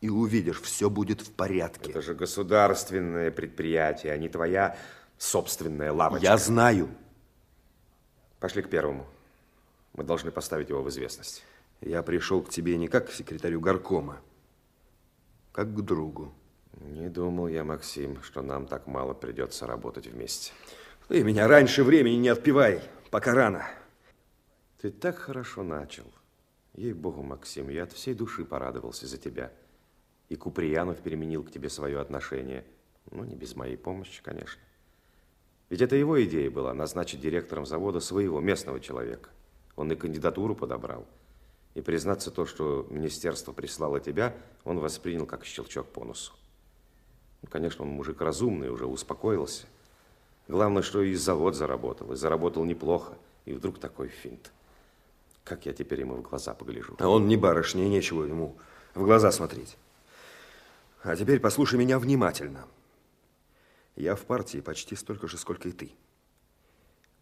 и увидишь, все будет в порядке. Это же государственное предприятие, а не твоя собственная лавочка. Я знаю. Пошли к первому. Мы должны поставить его в известность. Я пришел к тебе не как к секретарю горкома, как к другу. Не думал я, Максим, что нам так мало придется работать вместе. Ты меня раньше времени не отпевай, пока рано. Ты так хорошо начал. Ей-богу, Максим, я от всей души порадовался за тебя. И Куприянов переменил к тебе свое отношение. Ну, не без моей помощи, конечно. Ведь это его идея была назначить директором завода своего местного человека. Он и кандидатуру подобрал. И признаться то, что министерство прислало тебя, он воспринял как щелчок по носу. Ну, конечно, он мужик разумный, уже успокоился. Главное, что и завод заработал, и заработал неплохо. И вдруг такой финт. Как я теперь ему в глаза погляжу? А он не барышня, и нечего ему в глаза смотреть. А теперь послушай меня внимательно. Я в партии почти столько же, сколько и ты.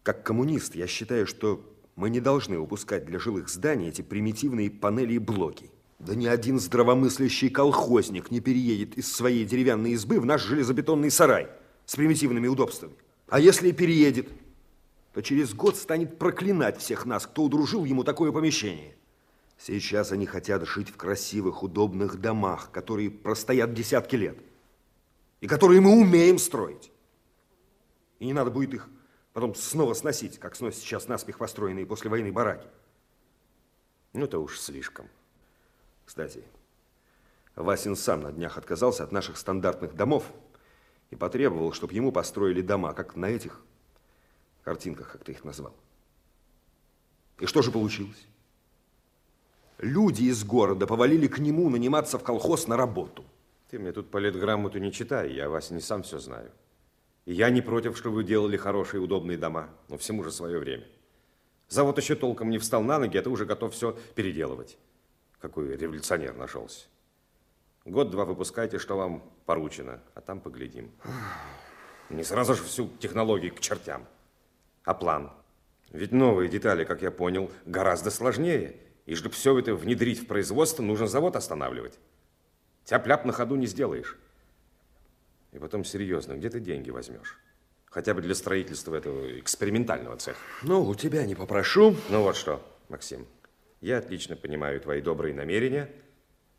Как коммунист, я считаю, что мы не должны упускать для жилых зданий эти примитивные панели и блоки. Да ни один здравомыслящий колхозник не переедет из своей деревянной избы в наш железобетонный сарай с примитивными удобствами. А если и переедет, то через год станет проклинать всех нас, кто удружил ему такое помещение. Сейчас они хотят жить в красивых, удобных домах, которые простоят десятки лет. И которые мы умеем строить. И не надо будет их потом снова сносить, как сносят сейчас наспех построенные после войны бараки. Ну, это уж слишком. Кстати, Васин сам на днях отказался от наших стандартных домов и потребовал, чтобы ему построили дома, как на этих картинках, как ты их назвал. И что же получилось? Люди из города повалили к нему наниматься в колхоз на работу. Ты мне тут политграмоту не читай, я вас не сам все знаю. И я не против, что вы делали хорошие удобные дома, но всему же свое время. Завод еще толком не встал на ноги, а ты уже готов все переделывать. Какой революционер нашелся. Год-два выпускайте, что вам поручено, а там поглядим. Не сразу же всю технологию к чертям. А план? Ведь новые детали, как я понял, гораздо сложнее. И чтобы все это внедрить в производство, нужно завод останавливать. Тяп-ляп на ходу не сделаешь. И потом серьезно, где ты деньги возьмешь? Хотя бы для строительства этого экспериментального цеха. Ну, у тебя не попрошу. Ну вот что, Максим, я отлично понимаю твои добрые намерения,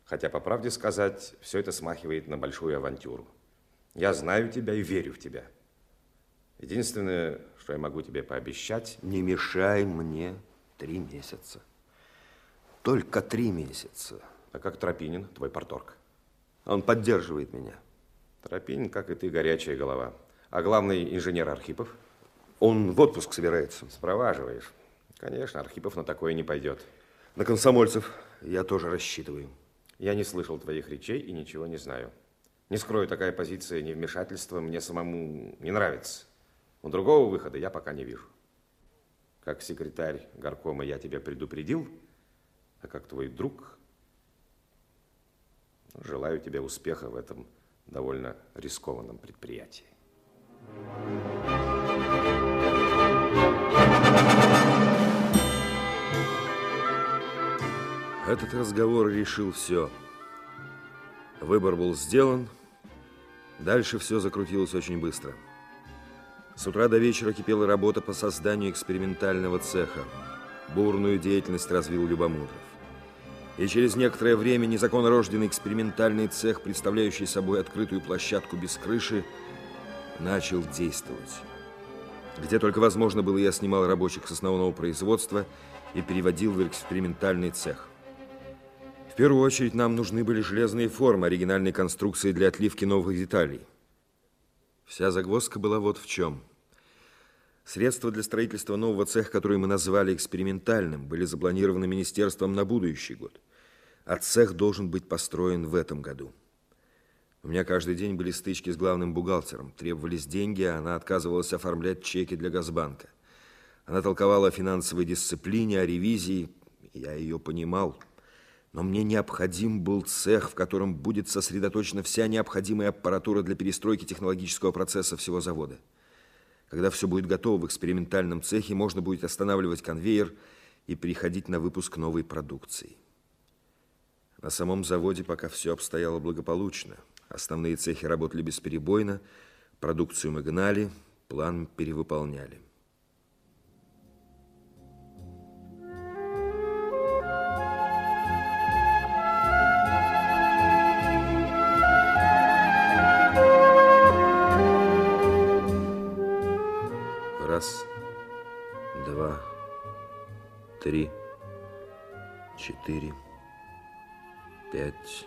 хотя, по правде сказать, все это смахивает на большую авантюру. Я знаю тебя и верю в тебя. Единственное, что я могу тебе пообещать... Не мешай мне три месяца. Только три месяца. А как Тропинин, твой порторг? Он поддерживает меня. Тропинин, как и ты, горячая голова. А главный инженер Архипов? Он в отпуск собирается. Спроваживаешь. Конечно, Архипов на такое не пойдет. На комсомольцев я тоже рассчитываю. Я не слышал твоих речей и ничего не знаю. Не скрою, такая позиция невмешательства мне самому не нравится. Но другого выхода я пока не вижу. Как секретарь горкома я тебя предупредил, а как твой друг, желаю тебе успеха в этом довольно рискованном предприятии. Этот разговор решил все. Выбор был сделан. Дальше все закрутилось очень быстро. С утра до вечера кипела работа по созданию экспериментального цеха. Бурную деятельность развил Любомудров. И через некоторое время незаконнорожденный экспериментальный цех, представляющий собой открытую площадку без крыши, начал действовать. Где только возможно было, я снимал рабочих с основного производства и переводил в экспериментальный цех. В первую очередь нам нужны были железные формы оригинальной конструкции для отливки новых деталей. Вся загвоздка была вот в чем. Средства для строительства нового цеха, который мы назвали экспериментальным, были запланированы министерством на будущий год. А цех должен быть построен в этом году. У меня каждый день были стычки с главным бухгалтером. Требовались деньги, а она отказывалась оформлять чеки для Газбанка. Она толковала о финансовой дисциплине, о ревизии. Я ее понимал. Но мне необходим был цех, в котором будет сосредоточена вся необходимая аппаратура для перестройки технологического процесса всего завода. Когда все будет готово в экспериментальном цехе, можно будет останавливать конвейер и переходить на выпуск новой продукции. На самом заводе пока все обстояло благополучно. Основные цехи работали бесперебойно, продукцию мы гнали, план перевыполняли. Раз, два, три, четыре, that